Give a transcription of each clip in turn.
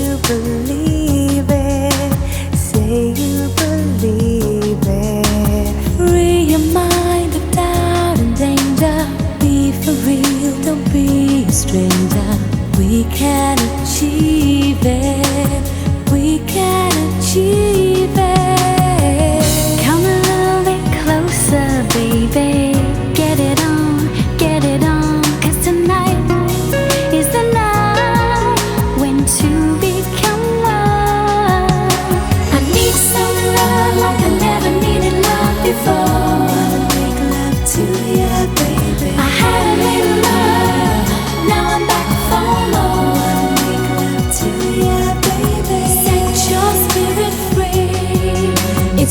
you believe it. Say you believe it. Doubt and danger. Be for real, don't be a stranger. We can achieve it.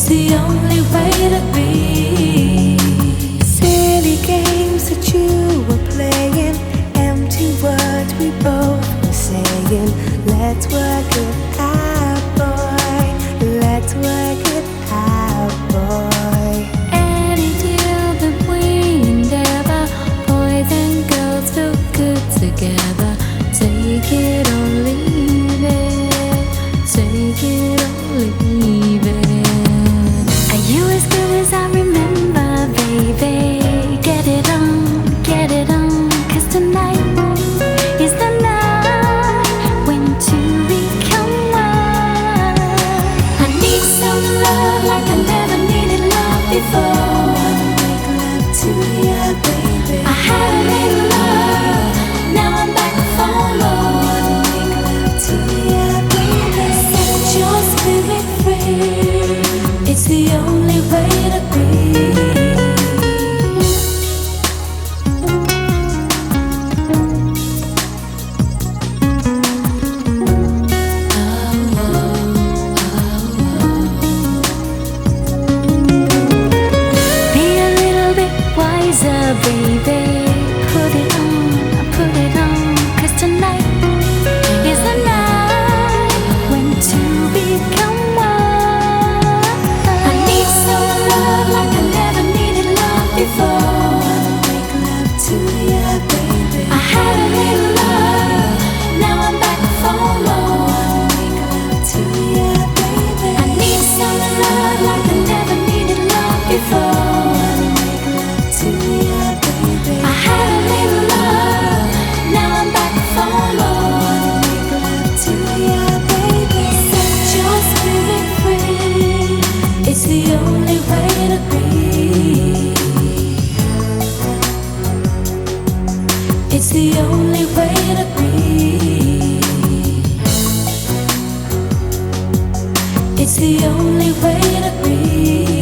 the only way to be. Silly games that you were playing, empty words we both were saying. Let's work it baby. It's the only way to breathe.